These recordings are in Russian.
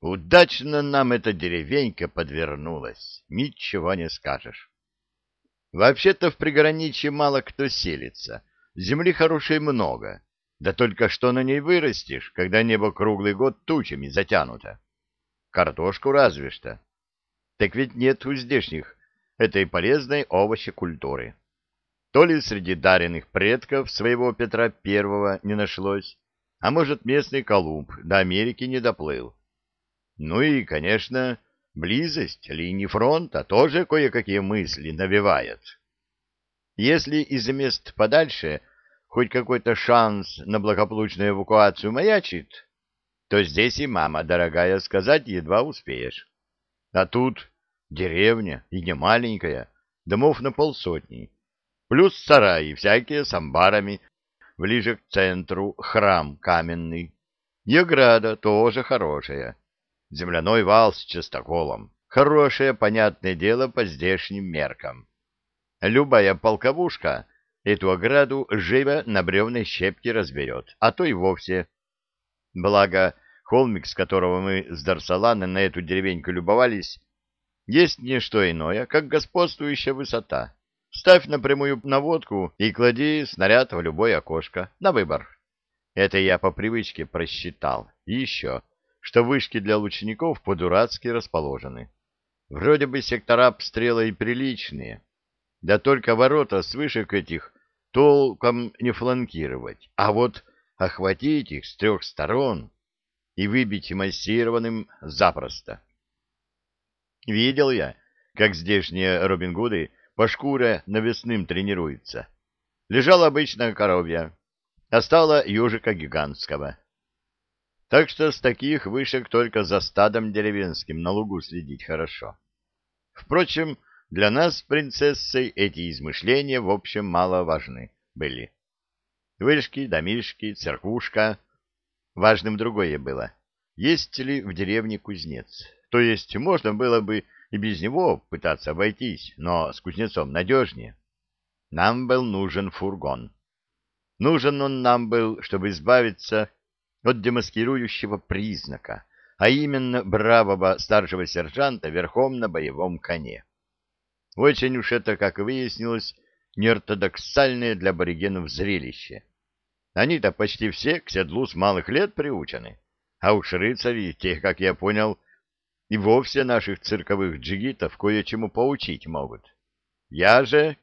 Удачно нам эта деревенька подвернулась, ничего не скажешь. Вообще-то в приграничье мало кто селится, земли хорошей много, да только что на ней вырастешь, когда небо круглый год тучами затянуто. Картошку разве что. Так ведь нет у здешних этой полезной овощекультуры. То ли среди даренных предков своего Петра Первого не нашлось, а может, местный Колумб до Америки не доплыл. Ну и, конечно, близость линии фронта тоже кое-какие мысли навевает. Если из мест подальше хоть какой-то шанс на благополучную эвакуацию маячит, то здесь и мама, дорогая, сказать едва успеешь. А тут деревня, и не маленькая, домов на полсотни, плюс сараи всякие с амбарами, ближе к центру храм каменный. И ограда тоже хорошая. Земляной вал с частоколом. Хорошее, понятное дело, по здешним меркам. Любая полковушка эту ограду живо на бревной щепки разберет, а то и вовсе. Благо, холмик, с которого мы с Дарсалана на эту деревеньку любовались, есть не что иное, как господствующая высота. Ставь напрямую наводку и клади снаряд в любое окошко, на выбор. Это я по привычке просчитал. И еще, что вышки для лучников по-дурацки расположены. Вроде бы сектора обстрела и приличные, да только ворота с вышек этих толком не фланкировать, а вот охватить их с трех сторон и выбить массированным запросто. Видел я, как здешние Робин Гуды по шкуре навесным тренируются. Лежала обычная коровья, а стала ежика гигантского. Так что с таких вышек только за стадом деревенским на лугу следить хорошо. Впрочем, для нас с принцессой эти измышления в общем мало важны были. Вышки, домишки, церквушка. Важным другое было. Есть ли в деревне кузнец? То есть можно было бы и без него пытаться обойтись, но с кузнецом надежнее. Нам был нужен фургон. Нужен он нам был, чтобы избавиться от демаскирующего признака, а именно бравого старшего сержанта верхом на боевом коне. Очень уж это, как выяснилось, неортодоксальное для аборигенов зрелище. Они-то почти все к седлу с малых лет приучены, а уж рыцари, те, как я понял, и вовсе наших цирковых джигитов кое-чему поучить могут. Я же...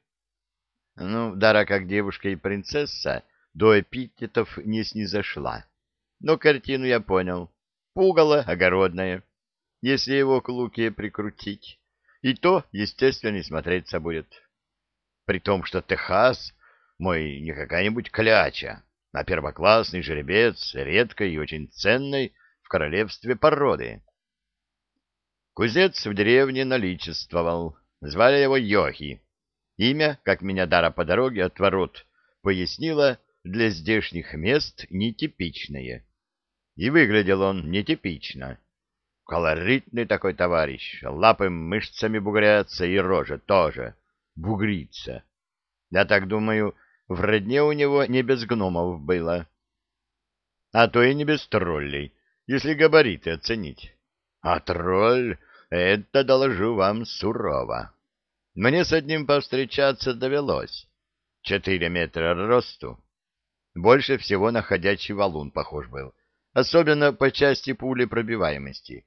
Ну, Дара как девушка и принцесса до эпитетов не снизошла. Но картину я понял. Пугало огородное, если его к луке прикрутить. И то, естественно, не смотреться будет. При том, что Техас мой не какая-нибудь кляча, а первоклассный жеребец редкой и очень ценной в королевстве породы. Кузнец в деревне наличествовал. Звали его Йохи. Имя, как меня Дара по дороге от ворот пояснила, для здешних мест нетипичное. И выглядел он нетипично. Колоритный такой товарищ, лапы мышцами бугрятся и рожа тоже бугрится. Я так думаю, в родне у него не без гномов было. А то и не без троллей, если габариты оценить. А тролль — это, доложу вам, сурово. Мне с одним повстречаться довелось. Четыре метра росту. Больше всего на ходячий валун похож был, особенно по части пули пробиваемости.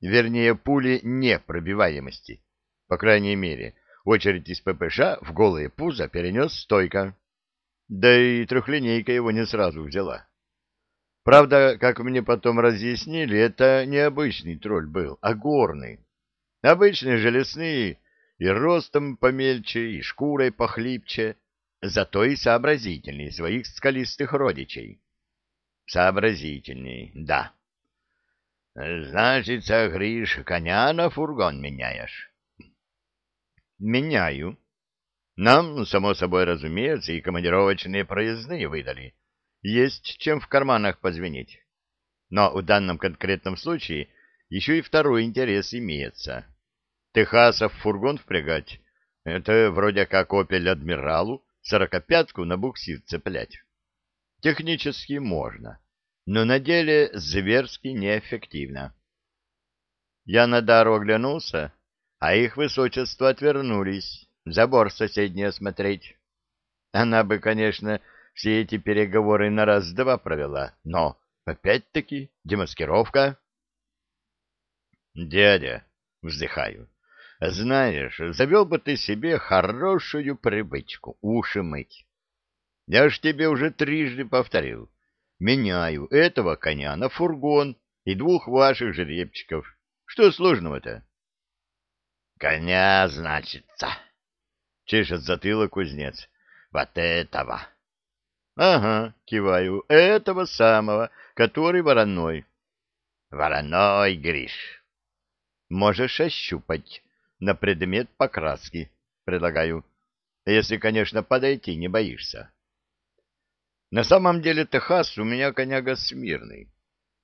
Вернее, пули непробиваемости. По крайней мере, очередь из ППШ в голые пузо перенес стойко. Да и трехлинейка его не сразу взяла. Правда, как мне потом разъяснили, это не обычный тролль был, а горный. Обычные же и ростом помельче, и шкурой похлипче, зато и сообразительнее своих скалистых родичей. Сообразительней, да. Значит, Гриш, коня на фургон меняешь? Меняю. Нам, само собой разумеется, и командировочные проездные выдали есть чем в карманах позвенеть. Но в данном конкретном случае еще и второй интерес имеется. Техасов фургон впрягать — это вроде как опель адмиралу сорокопятку на буксир цеплять. Технически можно, но на деле зверски неэффективно. Я на дару оглянулся, а их высочество отвернулись, забор соседний осмотреть. Она бы, конечно, все эти переговоры на раз-два провела, но, опять-таки, демаскировка. Дядя, вздыхаю, знаешь, завел бы ты себе хорошую привычку уши мыть. Я ж тебе уже трижды повторил. Меняю этого коня на фургон и двух ваших жеребчиков. Что сложного-то? Коня, значится, чешет затылок кузнец. Вот этого. Ага, киваю, этого самого, который вороной. Вороной, Гриш. Можешь ощупать на предмет покраски, предлагаю. Если, конечно, подойти не боишься. На самом деле Техас у меня коняга смирный.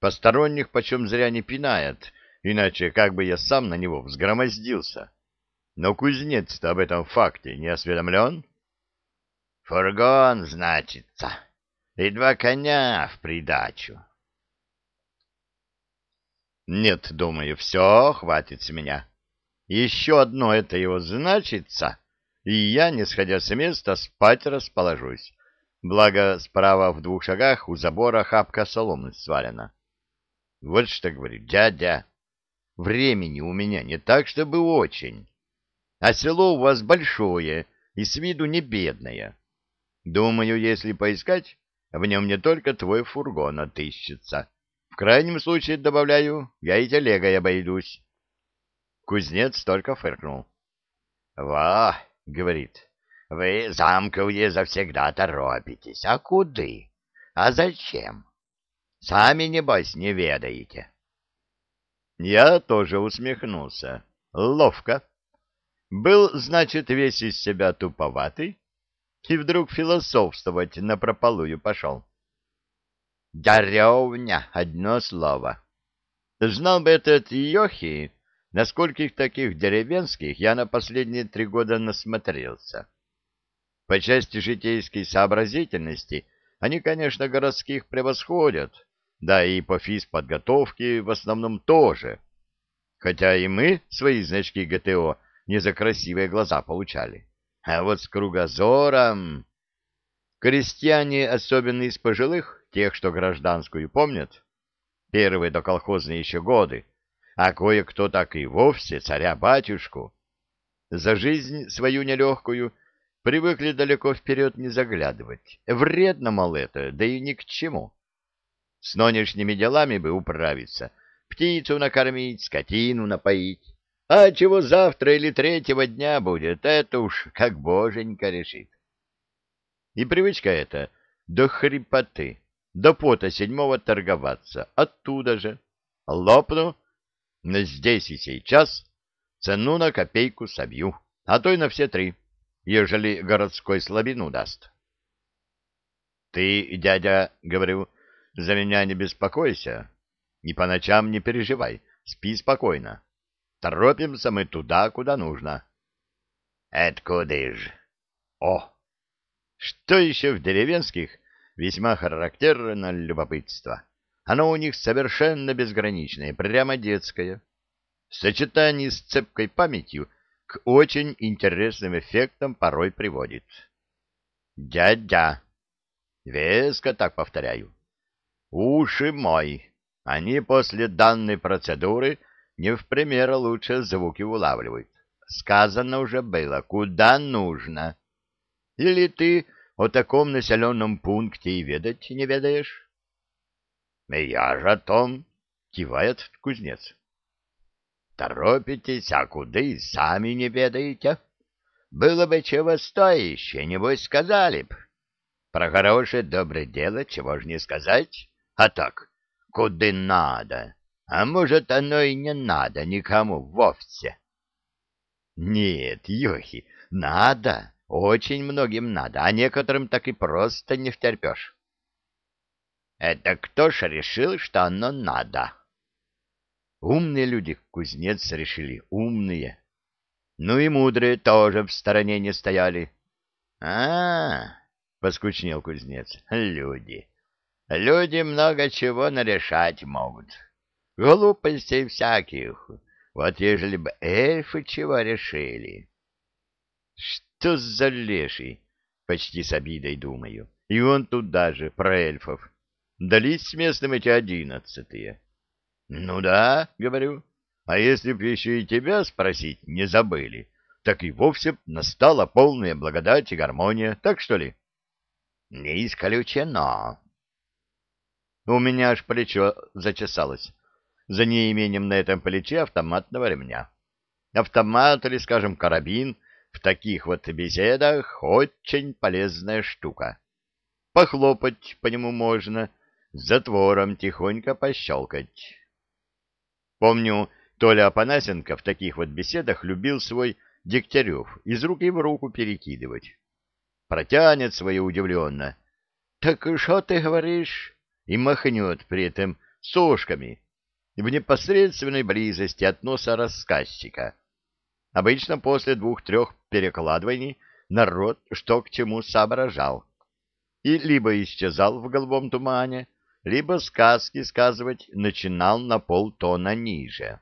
Посторонних почем зря не пинает, иначе как бы я сам на него взгромоздился. Но кузнец-то об этом факте не осведомлен. Фургон, значится, и два коня в придачу. Нет, думаю, все, хватит с меня. Еще одно это его значится, и я, не сходя с места, спать расположусь. Благо, справа в двух шагах у забора хапка соломы свалена. Вот что говорю, дядя, времени у меня не так, чтобы очень. А село у вас большое и с виду не бедное. Думаю, если поискать, в нем не только твой фургон отыщется. В крайнем случае, добавляю, я и телегой обойдусь. Кузнец только фыркнул. — Во, — говорит, — вы замковые завсегда торопитесь. А куды? А зачем? Сами, небось, не ведаете. Я тоже усмехнулся. Ловко. Был, значит, весь из себя туповатый, и вдруг философствовать напропалую пошел. Даревня, одно слово. Знал бы этот Йохи, на скольких таких деревенских я на последние три года насмотрелся. По части житейской сообразительности они, конечно, городских превосходят, да и по физподготовке в основном тоже. Хотя и мы свои значки ГТО не за красивые глаза получали. А вот с кругозором... Крестьяне, особенно из пожилых, тех, что гражданскую помнят, первые доколхозные еще годы, а кое-кто так и вовсе царя-батюшку, за жизнь свою нелегкую привыкли далеко вперед не заглядывать. Вредно, мол, это, да и ни к чему. С нынешними делами бы управиться, птицу накормить, скотину напоить. А чего завтра или третьего дня будет, это уж как боженька решит. И привычка эта до хрипоты, до пота седьмого торговаться, оттуда же. Лопну, но здесь и сейчас цену на копейку собью, а то и на все три, ежели городской слабину даст. Ты, дядя, говорю, за меня не беспокойся, и по ночам не переживай, спи спокойно. Торопимся мы туда, куда нужно. Это куда ж? О! Что еще в деревенских весьма характерно любопытство. Оно у них совершенно безграничное, прямо детское. В сочетании с цепкой памятью к очень интересным эффектам порой приводит. Дядя, веско так повторяю, уши мой, они после данной процедуры не в пример лучше звуки улавливают. Сказано уже было, куда нужно. Или ты о таком населенном пункте и ведать не ведаешь? — Я же о том, — кивает кузнец. — Торопитесь, а куда и сами не ведаете? Было бы чего стоящее, небось сказали б. Про хорошее доброе дело чего ж не сказать, а так, куда надо. А может, оно и не надо никому вовсе. Нет, Йохи, надо, очень многим надо, а некоторым так и просто не втерпешь. Это кто ж решил, что оно надо? Умные люди, кузнец решили, умные. Ну и мудрые тоже в стороне не стояли. А, -а, -а поскучнел кузнец, люди. Люди много чего нарешать могут глупостей всяких, Вот ежели бы эльфы чего решили. Что за леший? Почти с обидой думаю. И он тут даже, про эльфов. Дались с местным эти одиннадцатые. Ну да, говорю. А если б еще и тебя спросить не забыли, так и вовсе настала полная благодать и гармония, так что ли? Не исключено. У меня аж плечо зачесалось за неимением на этом плече автоматного ремня. Автомат или, скажем, карабин в таких вот беседах очень полезная штука. Похлопать по нему можно, затвором тихонько пощелкать. Помню, Толя Апанасенко в таких вот беседах любил свой Дегтярев из руки в руку перекидывать. Протянет свое удивленно. — Так что ты говоришь? И махнет при этом сошками в непосредственной близости от носа рассказчика. Обычно после двух-трех перекладываний народ что к чему соображал. И либо исчезал в голубом тумане, либо сказки сказывать начинал на полтона ниже.